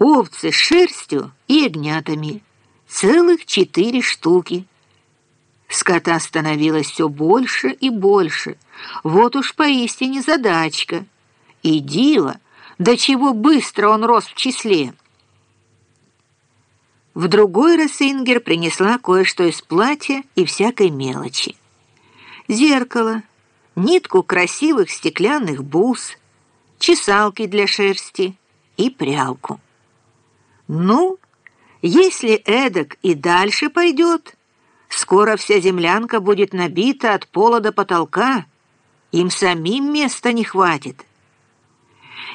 овцы с шерстью и ягнятами, целых четыре штуки. Скота становилось все больше и больше. Вот уж поистине задачка. И диво, до чего быстро он рос в числе. В другой раз Ингер принесла кое-что из платья и всякой мелочи. Зеркало, нитку красивых стеклянных бус, чесалки для шерсти и прялку. Ну, если эдак и дальше пойдет, скоро вся землянка будет набита от пола до потолка, им самим места не хватит.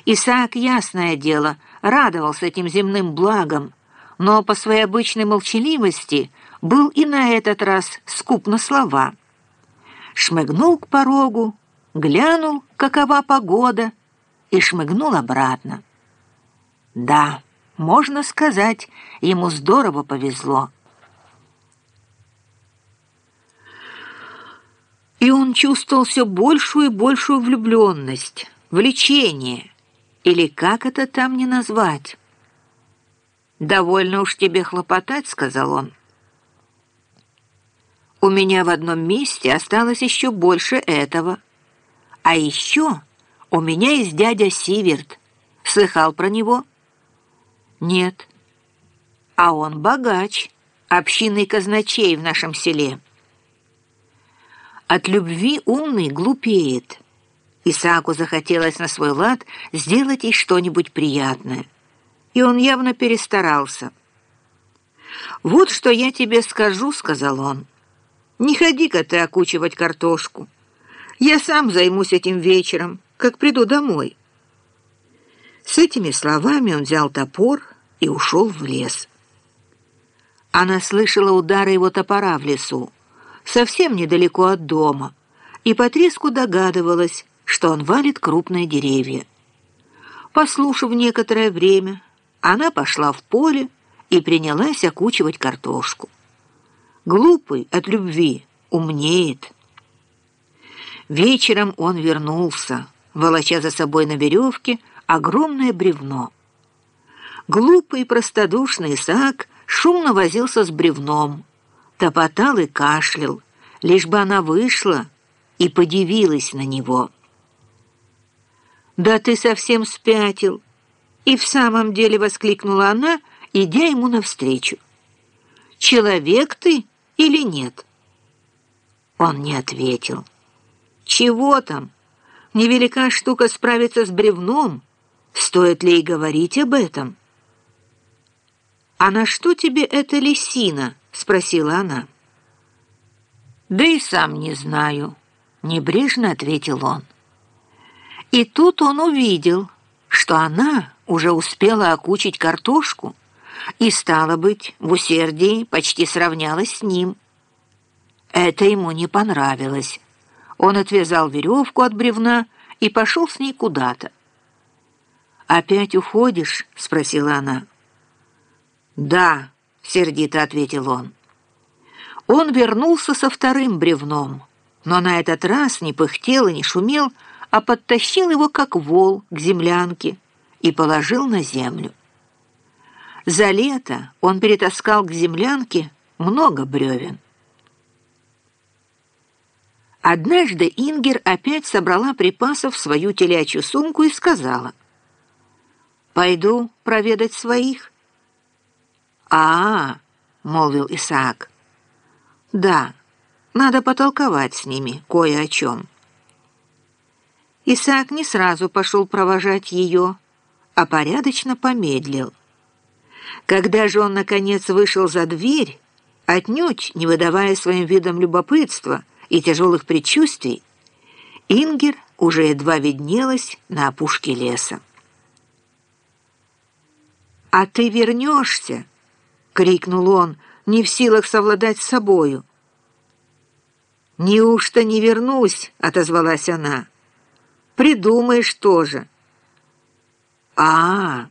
Исаак, ясное дело, радовался этим земным благам, но по своей обычной молчаливости был и на этот раз скуп на слова. Шмыгнул к порогу, глянул, какова погода, и шмыгнул обратно. Да, можно сказать, ему здорово повезло. И он чувствовал все большую и большую влюбленность, влечение, или как это там не назвать. «Довольно уж тебе хлопотать», — сказал он. «У меня в одном месте осталось еще больше этого. А еще у меня есть дядя Сиверт. Слыхал про него?» «Нет». «А он богач, общинный казначей в нашем селе». От любви умный глупеет. Исааку захотелось на свой лад сделать ей что-нибудь приятное и он явно перестарался. «Вот что я тебе скажу», — сказал он. «Не ходи-ка ты окучивать картошку. Я сам займусь этим вечером, как приду домой». С этими словами он взял топор и ушел в лес. Она слышала удары его топора в лесу, совсем недалеко от дома, и по треску догадывалась, что он валит крупные деревья. Послушав некоторое время, она пошла в поле и принялась окучивать картошку. Глупый от любви умнеет. Вечером он вернулся, волоча за собой на веревке огромное бревно. Глупый и простодушный Исаак шумно возился с бревном, топотал и кашлял, лишь бы она вышла и подивилась на него. «Да ты совсем спятил!» И в самом деле воскликнула она, идя ему навстречу. «Человек ты или нет?» Он не ответил. «Чего там? Невелика штука справиться с бревном. Стоит ли и говорить об этом?» «А на что тебе эта лисина?» — спросила она. «Да и сам не знаю», — небрежно ответил он. И тут он увидел, что она уже успела окучить картошку и, стало быть, в усердии почти сравнялась с ним. Это ему не понравилось. Он отвязал веревку от бревна и пошел с ней куда-то. «Опять уходишь?» — спросила она. «Да», — сердито ответил он. Он вернулся со вторым бревном, но на этот раз не пыхтел и не шумел, а подтащил его, как вол, к землянке и положил на землю. За лето он перетаскал к землянке много бревен. Однажды Ингер опять собрала припасов в свою телячью сумку и сказала, «Пойду проведать своих». «А-а», — молвил Исаак, «да, надо потолковать с ними кое о чем». Исаак не сразу пошел провожать ее, а порядочно помедлил. Когда же он, наконец, вышел за дверь, отнюдь не выдавая своим видом любопытства и тяжелых предчувствий, Ингер уже едва виднелась на опушке леса. «А ты вернешься!» — крикнул он, не в силах совладать с собою. «Неужто не вернусь?» — отозвалась она. Придумаешь тоже. А, -а, а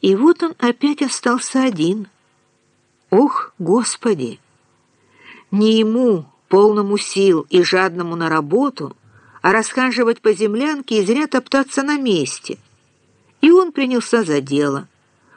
И вот он опять остался один. Ох, Господи! Не ему, полному сил и жадному на работу, а расхаживать по землянке и зря топтаться на месте. И он принялся за дело.